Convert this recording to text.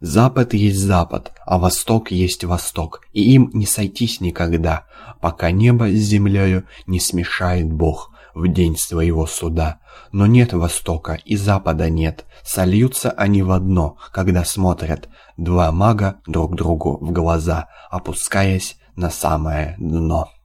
Запад есть Запад, а Восток есть Восток, и им не сойтись никогда, пока небо с землею не смешает Бог в день своего суда. Но нет Востока и Запада нет, сольются они в одно, когда смотрят два мага друг другу в глаза, опускаясь на самое дно.